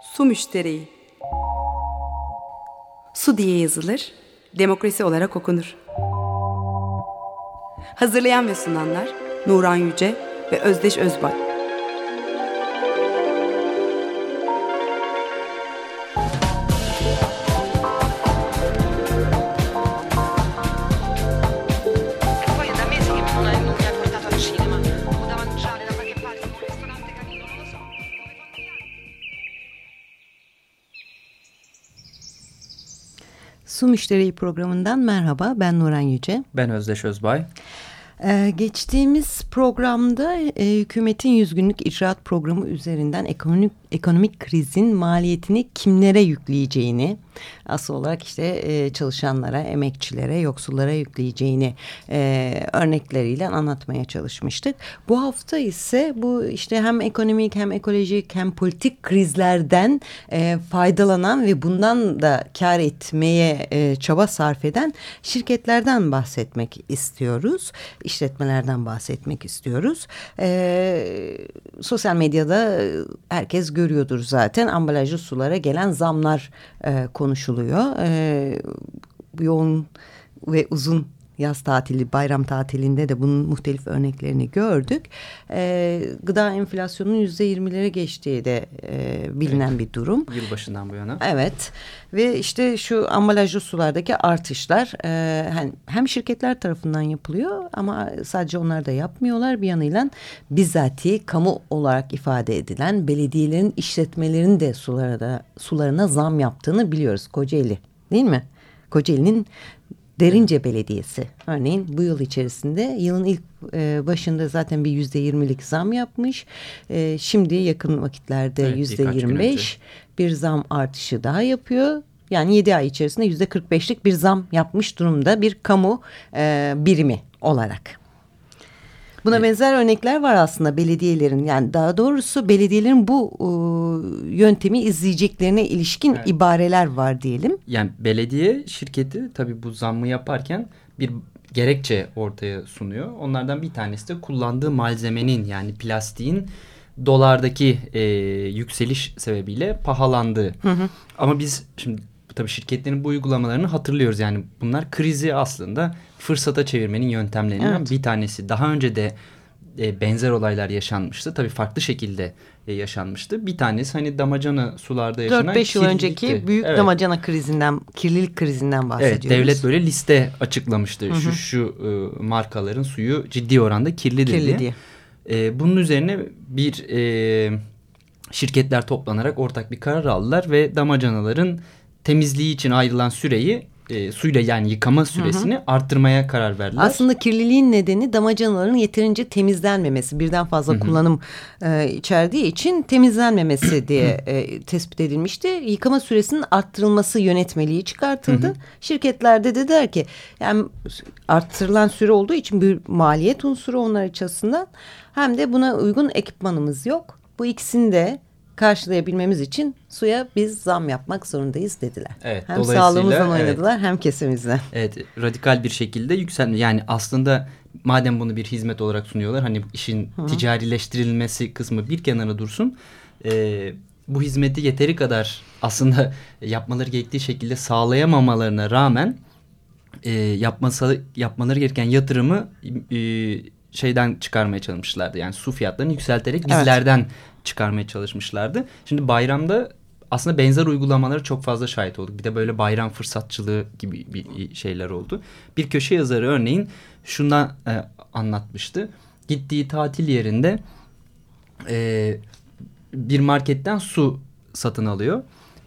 Su müşteriyi. Su diye yazılır, demokrasi olarak okunur. Hazırlayan ve sunanlar Nuran Yüce ve Özdeş Özbay. Müşteri programından merhaba. Ben Nuran Yüce. Ben Özdeş Özbay. Ee, geçtiğimiz programda e, hükümetin 100 günlük icraat programı üzerinden ekonomik ekonomik krizin maliyetini kimlere yükleyeceğini asıl olarak işte e, çalışanlara, emekçilere, yoksullara yükleyeceğini e, örnekleriyle anlatmaya çalışmıştık. Bu hafta ise bu işte hem ekonomik hem ekolojik hem politik krizlerden e, faydalanan ve bundan da kar etmeye e, çaba sarf eden şirketlerden bahsetmek istiyoruz. İşletmelerden bahsetmek istiyoruz. E, sosyal medyada herkes görüyordur zaten ambalajlı sulara gelen zamlar e, konuşuluyor. E, yoğun ve uzun yaz tatili, bayram tatilinde de bunun muhtelif örneklerini gördük. E, gıda enflasyonunun yüzde yirmilere geçtiği de e, bilinen evet. bir durum. Yılbaşından bu yana. Evet ve işte şu ambalajlı sulardaki artışlar e, hem, hem şirketler tarafından yapılıyor ama sadece onlar da yapmıyorlar. Bir yanıyla bizzati kamu olarak ifade edilen belediyelerin işletmelerin de sulara da sularına zam yaptığını biliyoruz Kocaeli değil mi? Kocaeli'nin Derince Belediyesi örneğin bu yıl içerisinde yılın ilk e, başında zaten bir yüzde yirmilik zam yapmış. E, şimdi yakın vakitlerde yüzde yirmi beş bir zam artışı daha yapıyor. Yani yedi ay içerisinde yüzde kırk beşlik bir zam yapmış durumda bir kamu e, birimi olarak. Buna evet. benzer örnekler var aslında belediyelerin yani daha doğrusu belediyelerin bu e, yöntemi izleyeceklerine ilişkin evet. ibareler var diyelim. Yani belediye şirketi tabii bu zammı yaparken bir gerekçe ortaya sunuyor. Onlardan bir tanesi de kullandığı malzemenin yani plastiğin dolardaki e, yükseliş sebebiyle pahalandığı. Hı hı. Ama biz şimdi tabii şirketlerin bu uygulamalarını hatırlıyoruz. Yani bunlar krizi aslında fırsata çevirmenin yöntemlerinden evet. bir tanesi. Daha önce de e, benzer olaylar yaşanmıştı. Tabii farklı şekilde e, yaşanmıştı. Bir tanesi hani damacana sularda yaşanan 4-5 yıl önceki büyük evet. damacana krizinden, kirlilik krizinden bahsediyoruz. Evet, devlet böyle liste açıklamıştı. Hı hı. Şu şu e, markaların suyu ciddi oranda kirlidir Kirli diye. diye. E, bunun üzerine bir e, şirketler toplanarak ortak bir karar aldılar ve damacanaların temizliği için ayrılan süreyi e, suyla yani yıkama süresini hı hı. arttırmaya karar verdiler. Aslında kirliliğin nedeni damacanaların yeterince temizlenmemesi, birden fazla hı hı. kullanım e, içerdiği için temizlenmemesi diye e, tespit edilmişti. Yıkama süresinin arttırılması yönetmeliği çıkartıldı. Hı hı. Şirketlerde de der ki yani arttırılan süre olduğu için bir maliyet unsuru onlar açısından hem de buna uygun ekipmanımız yok. Bu ikisini de karşılayabilmemiz için suya biz zam yapmak zorundayız dediler. Evet, hem sağlığımızdan oynadılar evet, hem kesimizden. Evet radikal bir şekilde yükselme yani aslında madem bunu bir hizmet olarak sunuyorlar hani işin Hı. ticarileştirilmesi kısmı bir kenara dursun. E, bu hizmeti yeteri kadar aslında yapmaları gerektiği şekilde sağlayamamalarına rağmen e, yapması, yapmaları gereken yatırımı e, şeyden çıkarmaya çalışmışlardı. Yani su fiyatlarını yükselterek bizlerden evet çıkarmaya çalışmışlardı. Şimdi bayramda aslında benzer uygulamaları çok fazla şahit olduk. Bir de böyle bayram fırsatçılığı gibi bir şeyler oldu. Bir köşe yazarı örneğin şundan e, anlatmıştı. Gittiği tatil yerinde e, bir marketten su satın alıyor.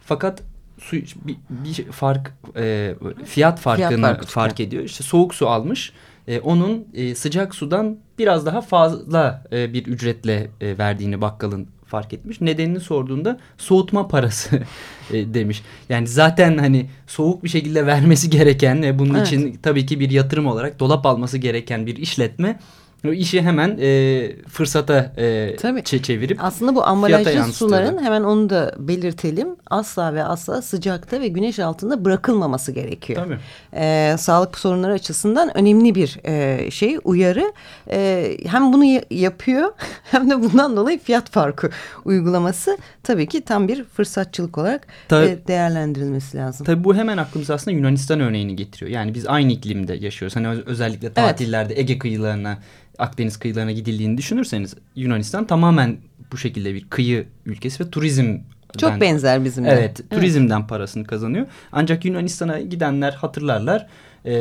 Fakat su bir, bir fark e, fiyat farkını fiyat fark ediyor. İşte soğuk su almış. E, onun e, sıcak sudan biraz daha fazla e, bir ücretle e, verdiğini bakkalın fark etmiş. Nedenini sorduğunda soğutma parası e, demiş. Yani zaten hani soğuk bir şekilde vermesi gereken ve bunun evet. için tabii ki bir yatırım olarak dolap alması gereken bir işletme işi hemen e, fırsata e, Tabii. çevirip Aslında bu ambalajlı suların hemen onu da belirtelim. Asla ve asla sıcakta ve güneş altında bırakılmaması gerekiyor. Tabii. Ee, sağlık sorunları açısından önemli bir e, şey uyarı. E, hem bunu yapıyor hem de bundan dolayı fiyat farkı uygulaması tabii ki tam bir fırsatçılık olarak tabii, e, değerlendirilmesi lazım. Tabii bu hemen aklımıza aslında Yunanistan örneğini getiriyor. Yani biz aynı iklimde yaşıyoruz. Hani özellikle tatillerde evet. Ege kıyılarına Akdeniz kıyılarına gidildiğini düşünürseniz Yunanistan tamamen bu şekilde bir kıyı ülkesi ve turizm çok benzer bizim Evet, evet, turizmden parasını kazanıyor. Ancak Yunanistan'a gidenler hatırlarlar. E,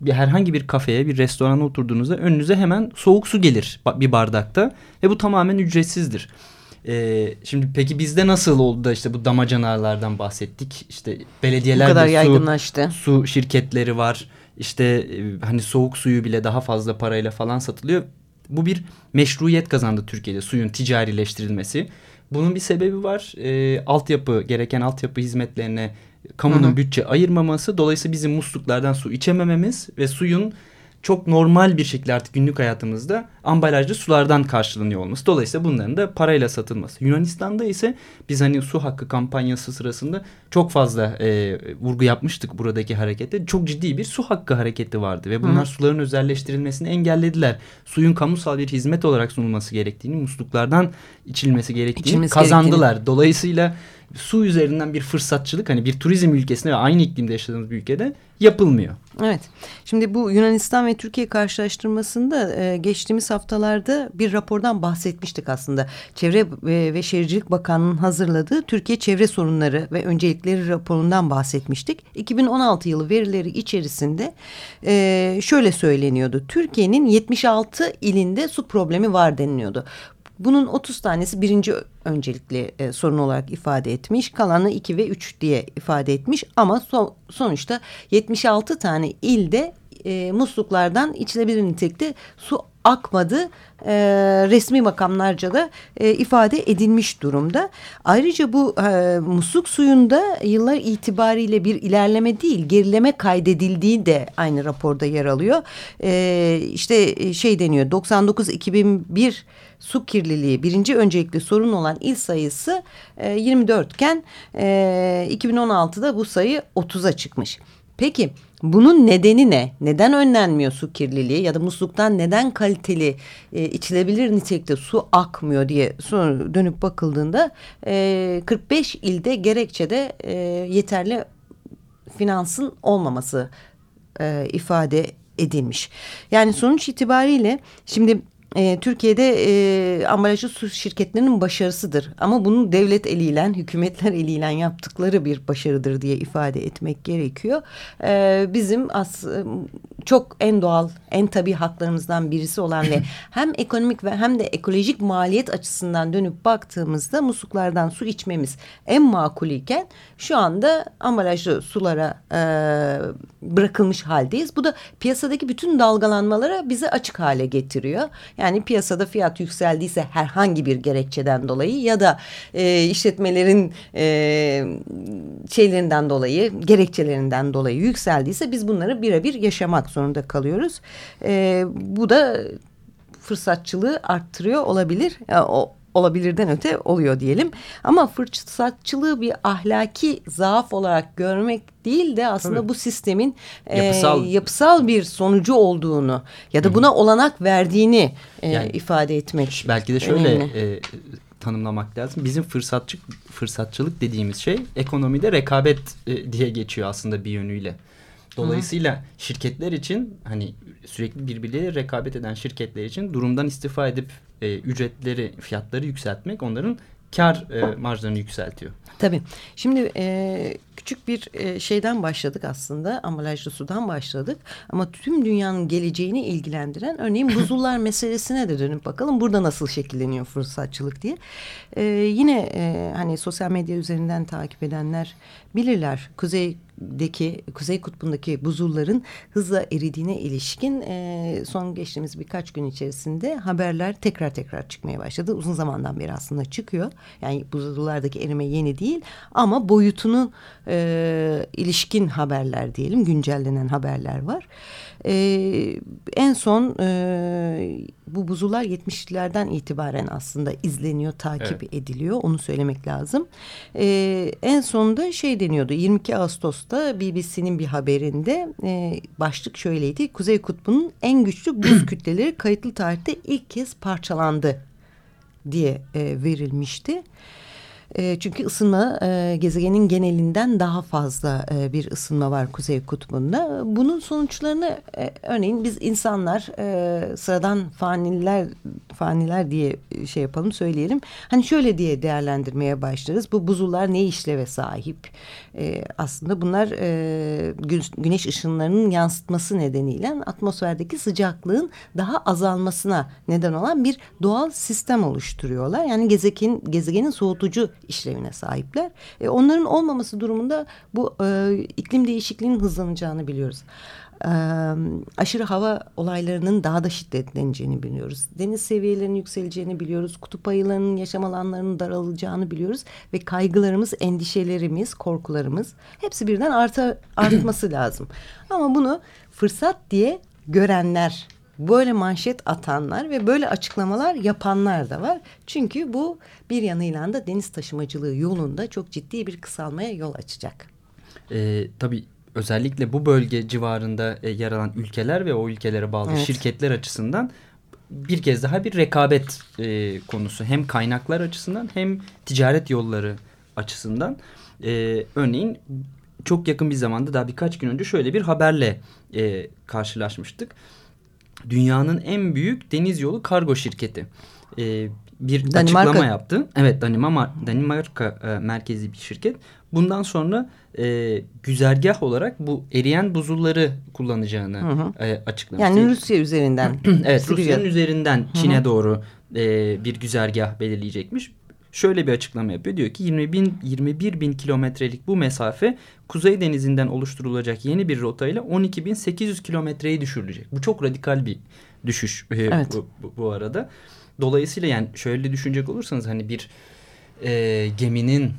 bir herhangi bir kafeye, bir restorana oturduğunuzda önünüze hemen soğuk su gelir bir bardakta ve bu tamamen ücretsizdir. Ee, şimdi peki bizde nasıl oldu da işte bu damacanalardan bahsettik. İşte belediyelerde bu kadar yaygınlaştı. Su, su şirketleri var. İşte e, hani soğuk suyu bile daha fazla parayla falan satılıyor. Bu bir meşruiyet kazandı Türkiye'de suyun ticarileştirilmesi. Bunun bir sebebi var. E, altyapı gereken altyapı hizmetlerine kamunun Hı -hı. bütçe ayırmaması. Dolayısıyla bizim musluklardan su içemememiz ve suyun çok normal bir şekilde artık günlük hayatımızda ambalajlı sulardan karşılanıyor olması. Dolayısıyla bunların da parayla satılması. Yunanistan'da ise biz hani su hakkı kampanyası sırasında çok fazla e, vurgu yapmıştık buradaki harekette. Çok ciddi bir su hakkı hareketi vardı ve bunlar Hı. suların özelleştirilmesini engellediler. Suyun kamusal bir hizmet olarak sunulması gerektiğini, musluklardan içilmesi gerektiğini İçilmesi kazandılar. Gerektiğini. Dolayısıyla su üzerinden bir fırsatçılık hani bir turizm ülkesinde ve aynı iklimde yaşadığımız bir ülkede yapılmıyor. Evet. Şimdi bu Yunanistan ve Türkiye karşılaştırmasında e, geçtiğimiz haftalarda bir rapordan bahsetmiştik aslında. Çevre ve, ve Şehircilik Bakanlığı'nın hazırladığı Türkiye Çevre Sorunları ve Öncelikleri raporundan bahsetmiştik. 2016 yılı verileri içerisinde e, şöyle söyleniyordu. Türkiye'nin 76 ilinde su problemi var deniliyordu. Bunun 30 tanesi birinci öncelikli e, sorun olarak ifade etmiş. Kalanı 2 ve 3 diye ifade etmiş. Ama son, sonuçta 76 tane ilde e, musluklardan içilebilir nitelikte su akmadı e, resmi makamlarca da e, ifade edilmiş durumda. Ayrıca bu e, musluk suyunda yıllar itibariyle bir ilerleme değil gerileme kaydedildiği de aynı raporda yer alıyor. E, işte şey deniyor 99-2001 su kirliliği birinci öncelikli sorun olan il sayısı e, 24 iken e, 2016'da bu sayı 30'a çıkmış. Peki bunun nedeni ne? Neden önlenmiyor su kirliliği ya da musluktan neden kaliteli e, içilebilir nitelikte su akmıyor diye sonra dönüp bakıldığında e, 45 ilde gerekçede e, yeterli finansın olmaması e, ifade edilmiş. Yani sonuç itibariyle şimdi e, Türkiye'de e, ambalajlı su şirketlerinin başarısıdır. Ama bunu devlet eliyle, hükümetler eliyle yaptıkları bir başarıdır diye ifade etmek gerekiyor. E, bizim as, çok en doğal, en tabi haklarımızdan birisi olan ve hem ekonomik ve hem de ekolojik maliyet açısından dönüp baktığımızda musluklardan su içmemiz en makul iken şu anda ambalajlı sulara e, bırakılmış haldeyiz. Bu da piyasadaki bütün dalgalanmalara bizi açık hale getiriyor. Yani piyasada fiyat yükseldiyse herhangi bir gerekçeden dolayı ya da e, işletmelerin e, şeylerinden dolayı, gerekçelerinden dolayı yükseldiyse biz bunları birebir yaşamak zorunda kalıyoruz. E, bu da fırsatçılığı arttırıyor olabilir. Yani o olabilirden öte oluyor diyelim. Ama fırsatçılığı bir ahlaki zaaf olarak görmek değil de aslında Tabii. bu sistemin yapısal. E, yapısal bir sonucu olduğunu ya da buna olanak verdiğini e, yani, ifade etmek. Belki de şöyle e, tanımlamak lazım. Bizim fırsatçı, fırsatçılık dediğimiz şey ekonomide rekabet e, diye geçiyor aslında bir yönüyle. Dolayısıyla Hı. şirketler için hani sürekli birbirleriyle rekabet eden şirketler için durumdan istifa edip e, ücretleri, fiyatları yükseltmek onların kar e, marjlarını yükseltiyor. Tabii. Şimdi e, küçük bir e, şeyden başladık aslında. Ambalajlı sudan başladık. Ama tüm dünyanın geleceğini ilgilendiren örneğin buzullar meselesine de dönüp bakalım. Burada nasıl şekilleniyor fırsatçılık diye. E, yine e, hani sosyal medya üzerinden takip edenler bilirler. Kuzey kuzeyindeki Kuzey Kutbu'ndaki buzulların hızla eridiğine ilişkin e, son geçtiğimiz birkaç gün içerisinde haberler tekrar tekrar çıkmaya başladı. Uzun zamandan beri aslında çıkıyor. Yani buzullardaki erime yeni değil ama boyutunu e, ilişkin haberler diyelim güncellenen haberler var. E, en son e, bu buzullar 70'lerden itibaren aslında izleniyor, takip evet. ediliyor. Onu söylemek lazım. E, en sonunda şey deniyordu 22 Ağustos'ta BBC'nin bir haberinde e, başlık şöyleydi. Kuzey Kutbu'nun en güçlü buz kütleleri kayıtlı tarihte ilk kez parçalandı diye e, verilmişti. E, çünkü ısınma e, gezegenin genelinden daha fazla e, bir ısınma var Kuzey Kutbu'nda. Bunun sonuçlarını e, örneğin biz insanlar sıradan faniler faniler diye şey yapalım söyleyelim. Hani şöyle diye değerlendirmeye başlarız. Bu buzullar ne işleve sahip? Aslında bunlar güneş ışınlarının yansıtması nedeniyle atmosferdeki sıcaklığın daha azalmasına neden olan bir doğal sistem oluşturuyorlar. Yani gezegen, gezegenin soğutucu işlevine sahipler. E, onların olmaması durumunda bu e, iklim değişikliğinin hızlanacağını biliyoruz. E, aşırı hava olaylarının daha da şiddetleneceğini biliyoruz. Deniz seviyelerinin yükseleceğini biliyoruz. Kutup ayılarının yaşam alanlarının daralacağını biliyoruz. Ve kaygılarımız, endişelerimiz, korkularımız hepsi birden arta, artması lazım. Ama bunu fırsat diye görenler böyle manşet atanlar ve böyle açıklamalar yapanlar da var. Çünkü bu bir yanıyla da deniz taşımacılığı yolunda çok ciddi bir kısalmaya yol açacak. Ee, tabii özellikle bu bölge civarında e, yer alan ülkeler ve o ülkelere bağlı evet. şirketler açısından bir kez daha bir rekabet e, konusu. Hem kaynaklar açısından hem ticaret yolları açısından. E, örneğin çok yakın bir zamanda daha birkaç gün önce şöyle bir haberle e, karşılaşmıştık dünyanın en büyük deniz yolu kargo şirketi. E, bir Danimarka. açıklama yaptı. Evet Danimarka, Danimarka e, merkezi bir şirket. Bundan sonra e, güzergah olarak bu eriyen buzulları kullanacağını hı hı. E, açıklamış. Yani Rusya üzerinden. evet Rusya'nın üzerinden Çin'e doğru e, bir güzergah belirleyecekmiş şöyle bir açıklama yapıyor. Diyor ki 20 bin, 21 bin kilometrelik bu mesafe Kuzey Denizi'nden oluşturulacak yeni bir rotayla 12.800 kilometreye düşürülecek. Bu çok radikal bir düşüş e, evet. bu, bu, bu arada. Dolayısıyla yani şöyle düşünecek olursanız hani bir e, geminin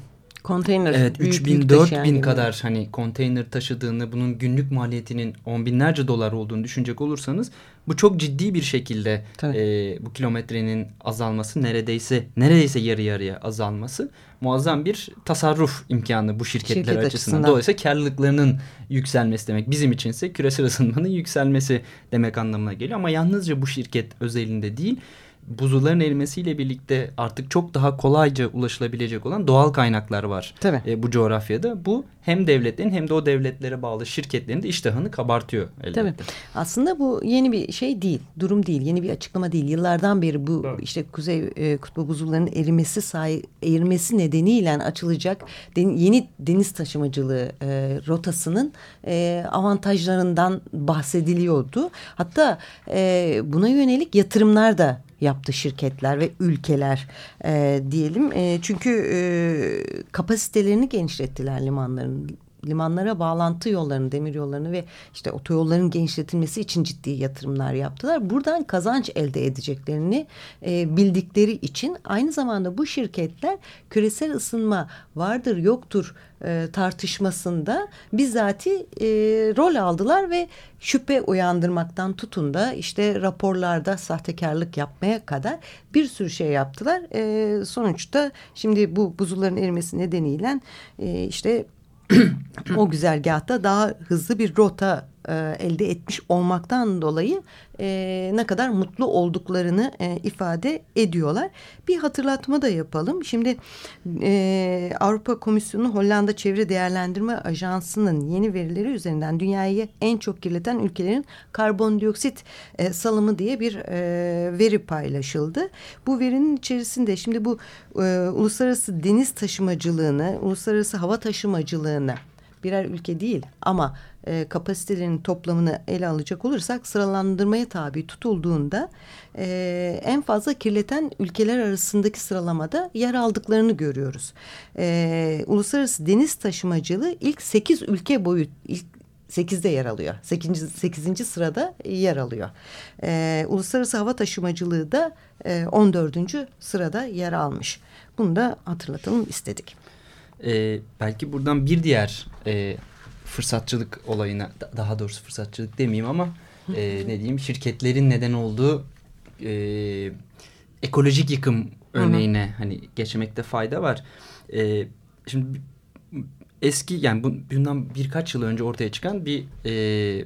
Konteyner. Evet 3 bin 4 bin kadar hani konteyner taşıdığını bunun günlük maliyetinin on binlerce dolar olduğunu düşünecek olursanız bu çok ciddi bir şekilde e, bu kilometrenin azalması neredeyse neredeyse yarı yarıya azalması muazzam bir tasarruf imkanı bu şirketler Şirket açısından. açısından. Dolayısıyla karlılıklarının yükselmesi demek. Bizim içinse küresel ısınmanın yükselmesi demek anlamına geliyor. Ama yalnızca bu şirket özelinde değil buzulların erimesiyle birlikte artık çok daha kolayca ulaşılabilecek olan doğal kaynaklar var Tabii. E, bu coğrafyada. Bu hem devletlerin hem de o devletlere bağlı şirketlerin de iştahını kabartıyor elbette. Tabii. Aslında bu yeni bir şey değil, durum değil, yeni bir açıklama değil. Yıllardan beri bu evet. işte Kuzey e, Kutbu buzullarının erimesi say erimesi nedeniyle açılacak den, yeni deniz taşımacılığı e, rotasının e, avantajlarından bahsediliyordu. Hatta e, buna yönelik yatırımlar da yaptı şirketler ve ülkeler e, diyelim. E, çünkü e, kapasitelerini genişlettiler limanların limanlara bağlantı yollarını, demir yollarını ve işte otoyolların genişletilmesi için ciddi yatırımlar yaptılar. Buradan kazanç elde edeceklerini e, bildikleri için aynı zamanda bu şirketler küresel ısınma vardır yoktur e, tartışmasında bizzati e, rol aldılar ve şüphe uyandırmaktan tutun da işte raporlarda sahtekarlık yapmaya kadar bir sürü şey yaptılar. E, sonuçta şimdi bu buzulların erimesi nedeniyle e, işte o güzergahta daha hızlı bir rota e, elde etmiş olmaktan dolayı e, ne kadar mutlu olduklarını e, ifade ediyorlar. Bir hatırlatma da yapalım. Şimdi e, Avrupa Komisyonu Hollanda Çevre Değerlendirme Ajansı'nın yeni verileri üzerinden dünyayı en çok kirleten ülkelerin karbondioksit e, salımı diye bir e, veri paylaşıldı. Bu verinin içerisinde şimdi bu e, uluslararası deniz taşımacılığını, uluslararası hava taşımacılığını birer ülke değil ama e, kapasitelerinin toplamını ele alacak olursak sıralandırmaya tabi tutulduğunda e, en fazla kirleten ülkeler arasındaki sıralamada yer aldıklarını görüyoruz. E, uluslararası deniz taşımacılığı ilk sekiz ülke boyut ilk 8'de yer alıyor. 8. 8. sırada yer alıyor. Ee, Uluslararası hava taşımacılığı da e, 14. sırada yer almış. Bunu da hatırlatalım istedik. Ee, belki buradan bir diğer e, fırsatçılık olayına daha doğrusu fırsatçılık demeyeyim ama e, ne diyeyim şirketlerin neden olduğu e, ekolojik yıkım örneğine Hı -hı. hani geçmekte fayda var. E, şimdi eski yani bundan birkaç yıl önce ortaya çıkan bir e,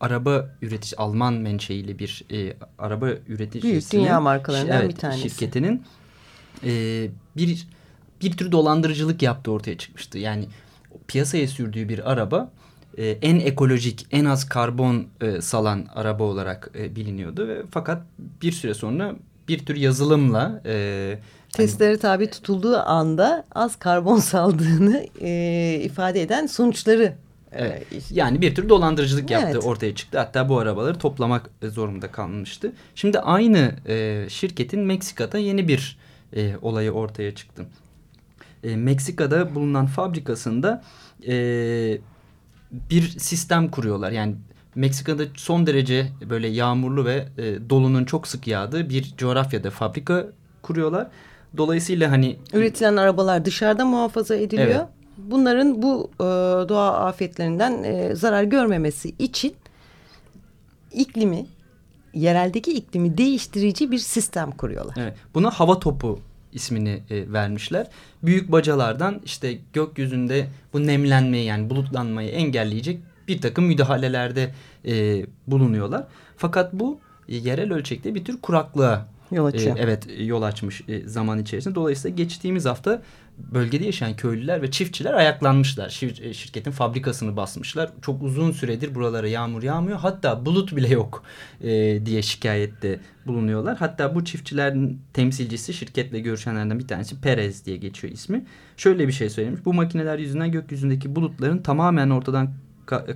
araba üretici Alman menşeili bir e, araba üreticisinin büyük dünya markalarından evet, bir tanesi şirketinin e, bir bir tür dolandırıcılık yaptığı ortaya çıkmıştı. Yani piyasaya sürdüğü bir araba e, en ekolojik, en az karbon e, salan araba olarak e, biliniyordu ve fakat bir süre sonra bir tür yazılımla e, testlere hani, tabi tutulduğu anda az karbon saldığını e, ifade eden sonuçları Evet. Yani bir tür dolandırıcılık yaptı evet. ortaya çıktı. Hatta bu arabaları toplamak zorunda kalmıştı. Şimdi aynı e, şirketin Meksika'da yeni bir e, olayı ortaya çıktı. E, Meksika'da bulunan fabrikasında e, bir sistem kuruyorlar. Yani Meksika'da son derece böyle yağmurlu ve e, dolunun çok sık yağdığı bir coğrafyada fabrika kuruyorlar. Dolayısıyla hani... Üretilen arabalar dışarıda muhafaza ediliyor. Evet. Bunların bu e, doğa afetlerinden e, zarar görmemesi için iklimi, yereldeki iklimi değiştirici bir sistem kuruyorlar. Evet. Buna hava topu ismini e, vermişler. Büyük bacalardan işte gökyüzünde bu nemlenmeyi yani bulutlanmayı engelleyecek bir takım müdahalelerde e, bulunuyorlar. Fakat bu e, yerel ölçekte bir tür kuraklığa yol açıyor. E, evet yol açmış e, zaman içerisinde. Dolayısıyla geçtiğimiz hafta bölgede yaşayan köylüler ve çiftçiler ayaklanmışlar. Şir, e, şirketin fabrikasını basmışlar. Çok uzun süredir buralara yağmur yağmıyor. Hatta bulut bile yok e, diye şikayette bulunuyorlar. Hatta bu çiftçilerin temsilcisi şirketle görüşenlerden bir tanesi Perez diye geçiyor ismi. Şöyle bir şey söylemiş. Bu makineler yüzünden gökyüzündeki bulutların tamamen ortadan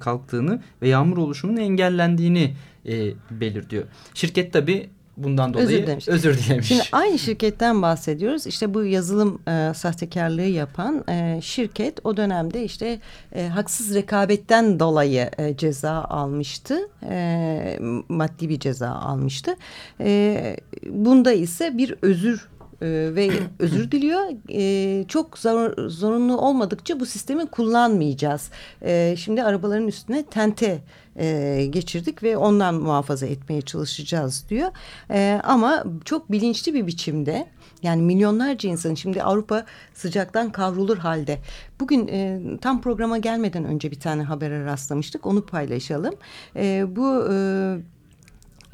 kalktığını ve yağmur oluşumunun engellendiğini e, belirtiyor. Şirket tabi bundan dolayı özür dilemiş. özür dilemiş. Şimdi aynı şirketten bahsediyoruz. İşte bu yazılım e, sahtekarlığı yapan e, şirket o dönemde işte e, haksız rekabetten dolayı e, ceza almıştı. E, maddi bir ceza almıştı. E, bunda ise bir özür e, ve özür diliyor. E, çok zor, zorunlu olmadıkça bu sistemi kullanmayacağız. E, şimdi arabaların üstüne tente e, geçirdik ve ondan muhafaza etmeye çalışacağız diyor. E, ama çok bilinçli bir biçimde yani milyonlarca insanın şimdi Avrupa sıcaktan kavrulur halde. Bugün e, tam programa gelmeden önce bir tane habere rastlamıştık onu paylaşalım. E, bu... E,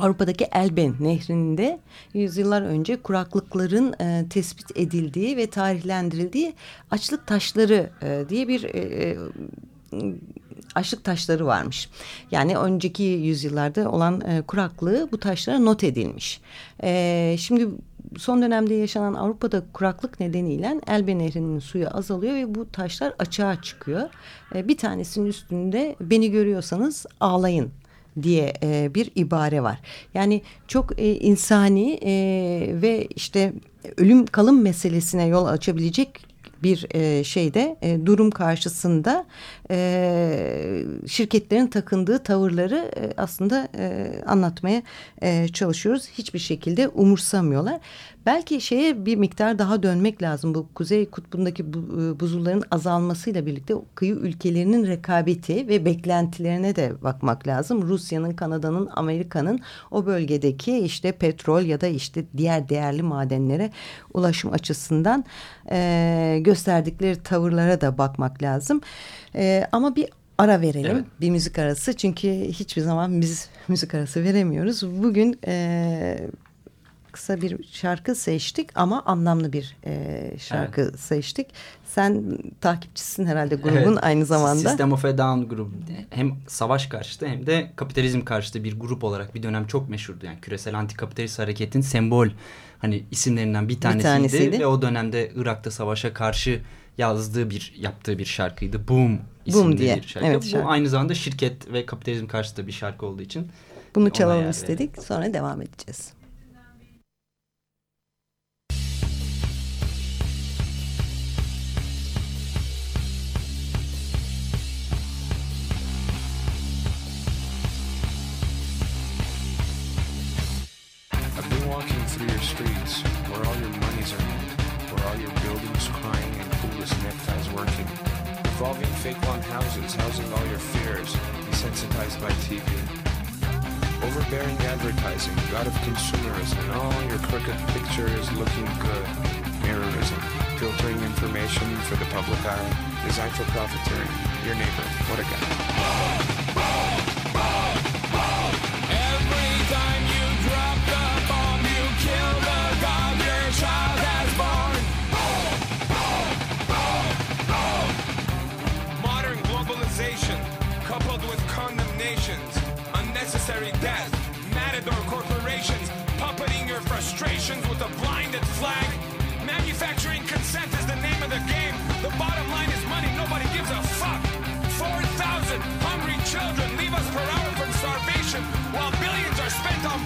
Avrupa'daki Elben nehrinde yüzyıllar önce kuraklıkların e, tespit edildiği ve tarihlendirildiği açlık taşları e, diye bir e, e açlık taşları varmış. Yani önceki yüzyıllarda olan e, kuraklığı bu taşlara not edilmiş. E, şimdi son dönemde yaşanan Avrupa'da kuraklık nedeniyle Elbe Nehri'nin suyu azalıyor ve bu taşlar açığa çıkıyor. E, bir tanesinin üstünde beni görüyorsanız ağlayın diye e, bir ibare var. Yani çok e, insani e, ve işte ölüm kalım meselesine yol açabilecek bir e, şeyde e, durum karşısında e, şirketlerin takındığı tavırları e, aslında e, anlatmaya e, çalışıyoruz. Hiçbir şekilde umursamıyorlar. Belki şeye bir miktar daha dönmek lazım. Bu Kuzey Kutbu'ndaki bu, e, buzulların azalmasıyla birlikte kıyı ülkelerinin rekabeti ve beklentilerine de bakmak lazım. Rusya'nın, Kanada'nın, Amerika'nın o bölgedeki işte petrol ya da işte diğer değerli madenlere ulaşım açısından e, gösterdikleri tavırlara da bakmak lazım. E, ama bir ara verelim. Evet. Bir müzik arası. Çünkü hiçbir zaman biz müzik arası veremiyoruz. Bugün e, kısa bir şarkı seçtik ama anlamlı bir e, şarkı evet. seçtik. Sen takipçisin herhalde grubun evet. aynı zamanda. System of a Down grubu. Hem savaş karşıtı hem de kapitalizm karşıtı bir grup olarak bir dönem çok meşhurdu. Yani küresel antikapitalist hareketin sembol hani isimlerinden bir tanesiydi. Bir tanesiydi. Ve o dönemde Irak'ta savaşa karşı yazdığı bir yaptığı bir şarkıydı. Boom isimli Boom diye. bir şarkı. Evet, Bu şarkı. aynı zamanda şirket ve kapitalizm karşıtı bir şarkı olduğu için Bunu çalalım istedik. Sonra devam edeceğiz. Streets, where all your money's earned, where all your buildings crying and clueless neckties working, revolving fake lawn houses, housing all your fears, desensitized by TV. Overbearing advertising, god of consumerism, and all your crooked pictures looking good. Mirrorism, filtering information for the public eye, designed for profiteering. Your neighbor, what a guy. Unnecessary death, matador corporations, puppeting your frustrations with a blinded flag. Manufacturing consent is the name of the game. The bottom line is money, nobody gives a fuck. 4,000 hungry children leave us per hour from starvation, while billions are spent on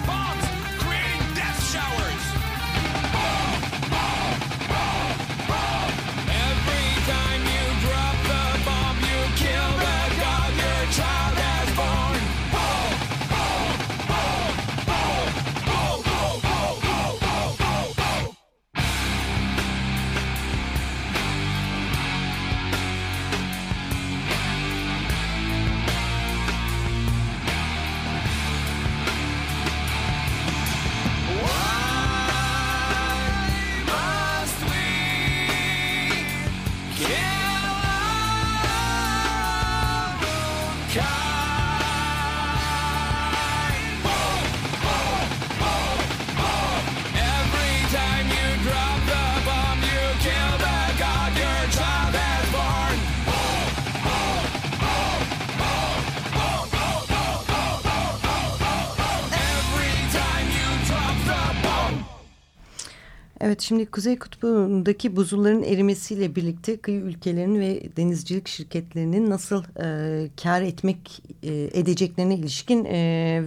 Evet şimdi Kuzey Kutbu'ndaki buzulların erimesiyle birlikte kıyı ülkelerinin ve denizcilik şirketlerinin nasıl e, kar etmek e, edeceklerine ilişkin e,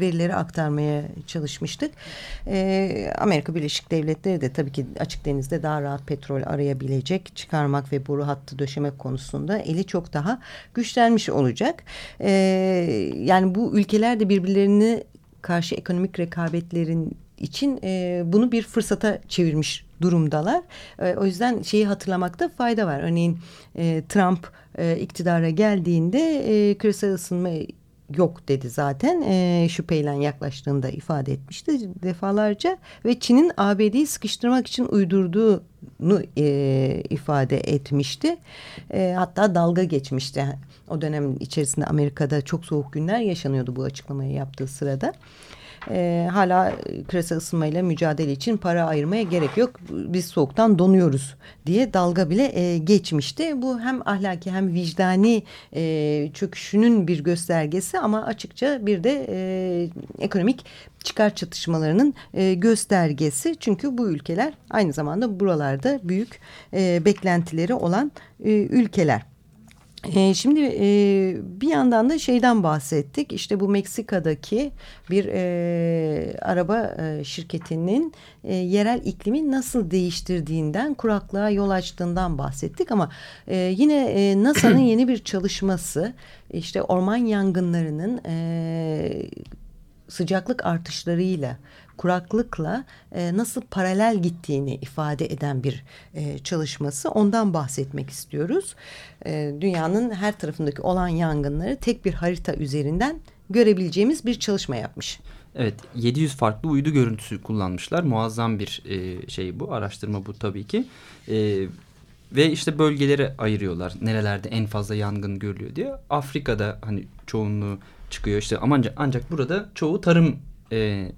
verileri aktarmaya çalışmıştık. E, Amerika Birleşik Devletleri de tabii ki açık denizde daha rahat petrol arayabilecek, çıkarmak ve boru hattı döşemek konusunda eli çok daha güçlenmiş olacak. E, yani bu ülkeler de birbirlerini karşı ekonomik rekabetlerin için e, bunu bir fırsata çevirmiş durumdalar. E, o yüzden şeyi hatırlamakta fayda var. Örneğin e, Trump e, iktidara geldiğinde e, küresel ısınma yok dedi zaten. E, şüpheyle yaklaştığında ifade etmişti defalarca ve Çin'in ABD'yi sıkıştırmak için uydurduğunu e, ifade etmişti. E, hatta dalga geçmişti. O dönem içerisinde Amerika'da çok soğuk günler yaşanıyordu bu açıklamayı yaptığı sırada. E, hala küresel ısınmayla mücadele için para ayırmaya gerek yok. Biz soğuktan donuyoruz diye dalga bile e, geçmişti. Bu hem ahlaki hem vicdani e, çöküşünün bir göstergesi ama açıkça bir de e, ekonomik çıkar çatışmalarının e, göstergesi. Çünkü bu ülkeler aynı zamanda buralarda büyük e, beklentileri olan e, ülkeler. E, şimdi e, bir yandan da şeyden bahsettik. İşte bu Meksika'daki bir e, araba e, şirketinin e, yerel iklimi nasıl değiştirdiğinden, kuraklığa yol açtığından bahsettik. Ama e, yine e, NASA'nın yeni bir çalışması, işte orman yangınlarının e, sıcaklık artışlarıyla kuraklıkla e, nasıl paralel gittiğini ifade eden bir e, çalışması. Ondan bahsetmek istiyoruz. E, dünyanın her tarafındaki olan yangınları tek bir harita üzerinden görebileceğimiz bir çalışma yapmış. Evet 700 farklı uydu görüntüsü kullanmışlar. Muazzam bir e, şey bu araştırma bu tabii ki. E, ve işte bölgelere ayırıyorlar. Nerelerde en fazla yangın görülüyor diye. Afrika'da hani çoğunluğu çıkıyor işte ancak, ancak burada çoğu tarım e,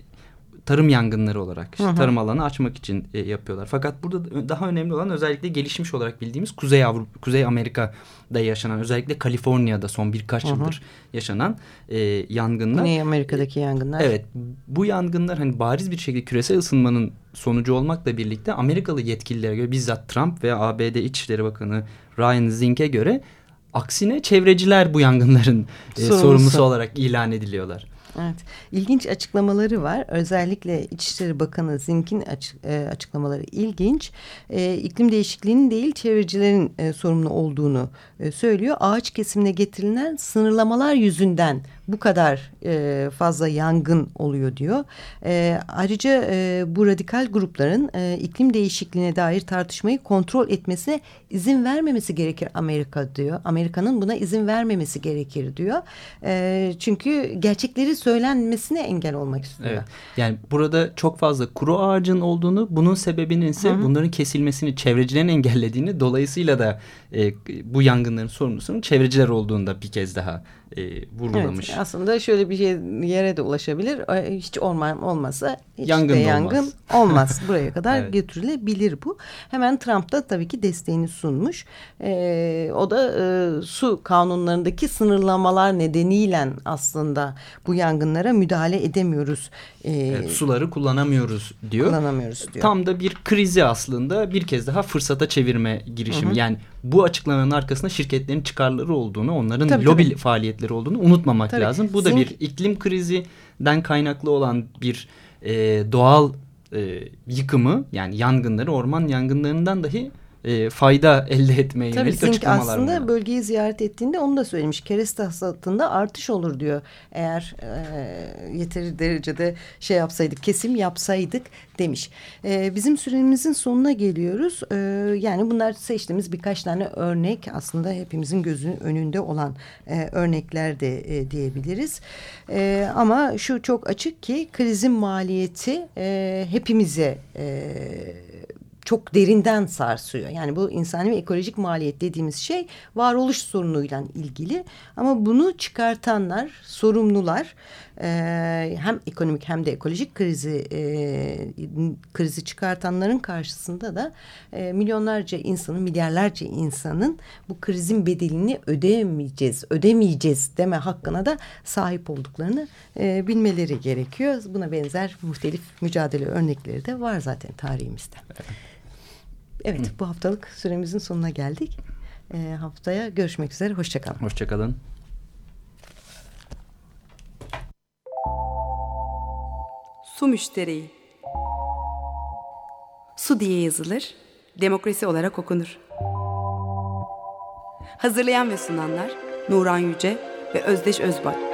tarım yangınları olarak işte Hı hı. tarım alanı açmak için e, yapıyorlar. Fakat burada daha önemli olan özellikle gelişmiş olarak bildiğimiz Kuzey Avrupa, Kuzey Amerika'da yaşanan özellikle Kaliforniya'da son birkaç Hı hı. yıldır yaşanan e, yangınlar. Güney Amerika'daki yangınlar. Evet bu yangınlar hani bariz bir şekilde küresel ısınmanın sonucu olmakla birlikte Amerikalı yetkililere göre bizzat Trump ve ABD İçişleri Bakanı Ryan Zink'e göre aksine çevreciler bu yangınların e, Sorumlusu. sorumlusu olarak ilan ediliyorlar. Evet, ilginç açıklamaları var. Özellikle İçişleri Bakanı Zink'in açık, e, açıklamaları ilginç. E, iklim değişikliğinin değil çevrecilerin e, sorumlu olduğunu e, söylüyor. Ağaç kesimine getirilen sınırlamalar yüzünden bu kadar e, fazla yangın oluyor diyor. E, ayrıca e, bu radikal grupların e, iklim değişikliğine dair tartışmayı kontrol etmesine izin vermemesi gerekir Amerika diyor. Amerika'nın buna izin vermemesi gerekir diyor. E, çünkü gerçekleri söylenmesine engel olmak istiyor. Evet. Yani burada çok fazla kuru ağacın olduğunu, bunun sebebinin ise Hı hı. bunların kesilmesini çevrecilerin engellediğini, dolayısıyla da e, bu yangınların sorumlusunun çevreciler olduğunu da bir kez daha e, vurgulamış. Evet, aslında şöyle bir şey yere de ulaşabilir. Hiç orman olmasa hiç Yangın de yangın olmaz. olmaz. Buraya kadar Evet. götürülebilir bu. Hemen Trump da tabii ki desteğini sunmuş. E, o da e, su kanunlarındaki sınırlamalar nedeniyle aslında bu yangınlara müdahale edemiyoruz. E, Evet, suları kullanamıyoruz diyor. kullanamıyoruz diyor. Tam da bir krizi aslında bir kez daha fırsata çevirme girişimi. Yani bu açıklamanın arkasında şirketlerin çıkarları olduğunu, onların Tabii, lobi tabii. faaliyetleri olduğunu unutmamak Tabii. lazım. Bu da Zink- bir iklim krizinden kaynaklı olan bir e, doğal e, yıkımı yani yangınları, orman yangınlarından dahi e, fayda elde etmeye Tabii yönelik açıklamalar aslında bunlar. bölgeyi ziyaret ettiğinde onu da söylemiş. Kereste hasatında artış olur diyor. Eğer e, yeteri derecede şey yapsaydık, kesim yapsaydık demiş. E, bizim süremizin sonuna geliyoruz. E, yani bunlar seçtiğimiz birkaç tane örnek aslında hepimizin gözünün önünde olan e, örnekler de e, diyebiliriz. E, ama şu çok açık ki krizin maliyeti e, hepimize e, çok derinden sarsıyor. Yani bu insani ve ekolojik maliyet dediğimiz şey varoluş sorunuyla ilgili. Ama bunu çıkartanlar, sorumlular e, hem ekonomik hem de ekolojik krizi e, krizi çıkartanların karşısında da e, milyonlarca insanın, milyarlarca insanın bu krizin bedelini ödeyemeyeceğiz, ödemeyeceğiz deme hakkına da sahip olduklarını e, bilmeleri gerekiyor. Buna benzer muhtelif mücadele örnekleri de var zaten tarihimizde. Evet bu haftalık süremizin sonuna geldik. Ee, haftaya görüşmek üzere. Hoşçakalın. Hoşçakalın. Su müştereği. Su diye yazılır, demokrasi olarak okunur. Hazırlayan ve sunanlar Nuran Yüce ve Özdeş Özbay.